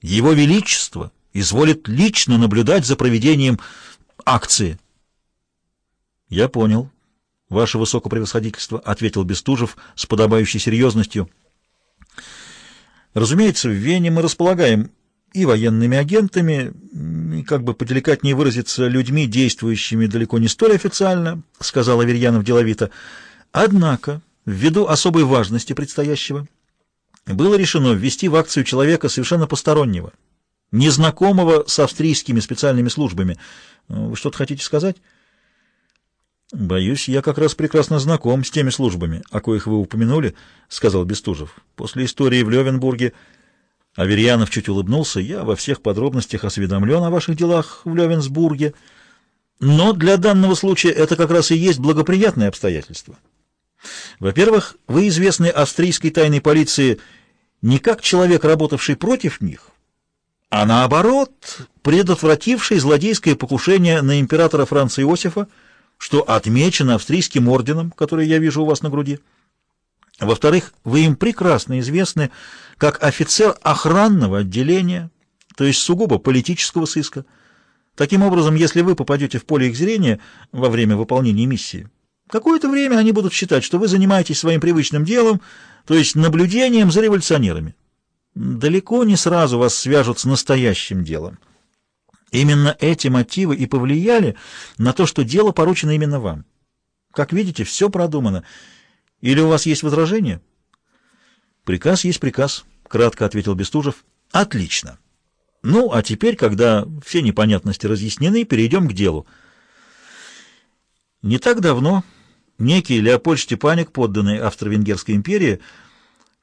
Его Величество изволит лично наблюдать за проведением акции. — Я понял, — Ваше Высокопревосходительство, — ответил Бестужев с подобающей серьезностью. — Разумеется, в Вене мы располагаем и военными агентами, и, как бы поделикатнее выразиться, людьми, действующими далеко не столь официально, — сказал Аверьянов деловито. — Однако, ввиду особой важности предстоящего, было решено ввести в акцию человека совершенно постороннего, незнакомого с австрийскими специальными службами. Вы что-то хотите сказать? — «Боюсь, я как раз прекрасно знаком с теми службами, о коих вы упомянули», — сказал Бестужев. «После истории в Левенбурге...» Аверьянов чуть улыбнулся. «Я во всех подробностях осведомлен о ваших делах в Левенсбурге, но для данного случая это как раз и есть благоприятное обстоятельство. Во-первых, вы известны австрийской тайной полиции не как человек, работавший против них, а наоборот, предотвративший злодейское покушение на императора Франца Иосифа, что отмечено австрийским орденом, который я вижу у вас на груди. Во-вторых, вы им прекрасно известны как офицер охранного отделения, то есть сугубо политического сыска. Таким образом, если вы попадете в поле их зрения во время выполнения миссии, какое-то время они будут считать, что вы занимаетесь своим привычным делом, то есть наблюдением за революционерами. Далеко не сразу вас свяжут с настоящим делом. Именно эти мотивы и повлияли на то, что дело поручено именно вам. Как видите, все продумано. Или у вас есть возражения? Приказ есть приказ, кратко ответил Бестужев. Отлично. Ну, а теперь, когда все непонятности разъяснены, перейдем к делу. Не так давно некий Леопольд Степаник, подданный Австро-Венгерской империи,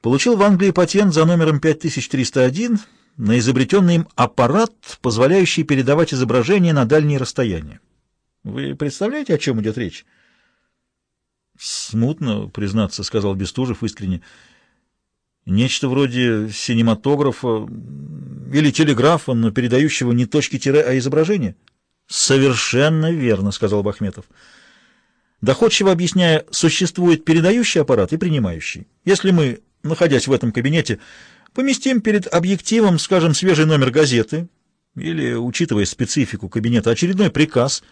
получил в Англии патент за номером 5301 на изобретенный им аппарат, позволяющий передавать изображение на дальние расстояния. Вы представляете, о чем идет речь? Смутно, признаться, сказал Бестужев искренне. Нечто вроде синематографа или телеграфа, но передающего не точки-тире, а изображение. Совершенно верно, сказал Бахметов. Доходчиво объясняя, существует передающий аппарат и принимающий. Если мы, находясь в этом кабинете, Поместим перед объективом, скажем, свежий номер газеты или, учитывая специфику кабинета, очередной приказ.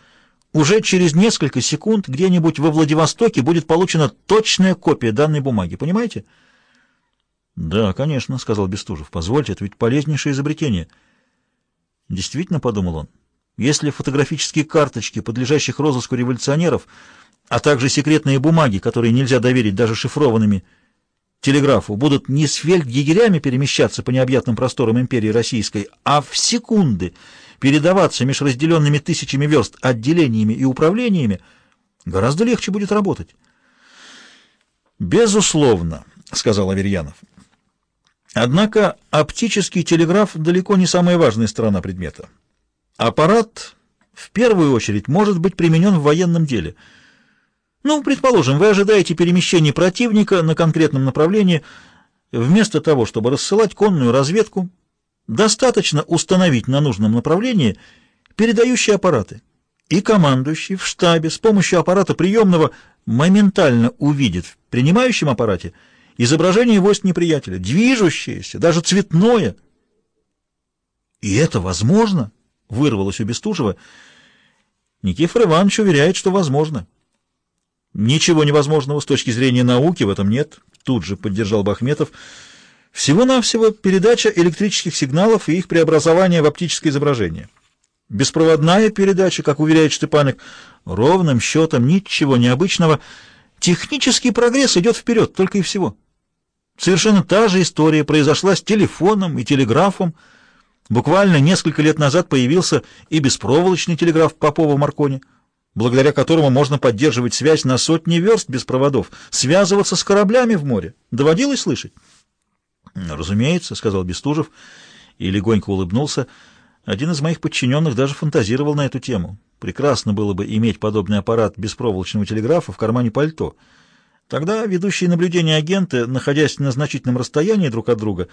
Уже через несколько секунд где-нибудь во Владивостоке будет получена точная копия данной бумаги. Понимаете? Да, конечно, сказал Бестужев. Позвольте, это ведь полезнейшее изобретение. Действительно, подумал он, если фотографические карточки подлежащих розыску революционеров, а также секретные бумаги, которые нельзя доверить даже шифрованными телеграфу будут не с фельдъегерями перемещаться по необъятным просторам империи российской, а в секунды передаваться меж разделенными тысячами верст отделениями и управлениями, гораздо легче будет работать. «Безусловно», — сказал Аверьянов. Однако оптический телеграф далеко не самая важная сторона предмета. Аппарат в первую очередь может быть применен в военном деле — ну, предположим, вы ожидаете перемещения противника на конкретном направлении. Вместо того, чтобы рассылать конную разведку, достаточно установить на нужном направлении передающие аппараты. И командующий в штабе с помощью аппарата приемного моментально увидит в принимающем аппарате изображение войск неприятеля, движущееся, даже цветное. «И это возможно?» — вырвалось у Бестужева. Никифор Иванович уверяет, что возможно. Ничего невозможного с точки зрения науки в этом нет, тут же поддержал Бахметов. Всего-навсего передача электрических сигналов и их преобразование в оптическое изображение. Беспроводная передача, как уверяет Штепаник, ровным счетом ничего необычного. Технический прогресс идет вперед, только и всего. Совершенно та же история произошла с телефоном и телеграфом. Буквально несколько лет назад появился и беспроволочный телеграф Попова-Маркони благодаря которому можно поддерживать связь на сотни верст без проводов, связываться с кораблями в море. Доводилось слышать? «Разумеется», — сказал Бестужев и легонько улыбнулся. «Один из моих подчиненных даже фантазировал на эту тему. Прекрасно было бы иметь подобный аппарат беспроволочного телеграфа в кармане пальто. Тогда ведущие наблюдения агенты, находясь на значительном расстоянии друг от друга,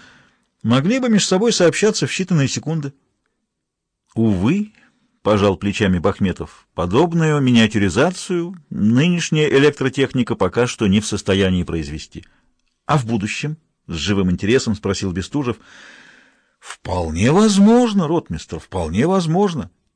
могли бы между собой сообщаться в считанные секунды». Увы, — пожал плечами Бахметов. «Подобную миниатюризацию нынешняя электротехника пока что не в состоянии произвести». «А в будущем?» — с живым интересом спросил Бестужев. Вполне возможно, ротмистр, вполне возможно.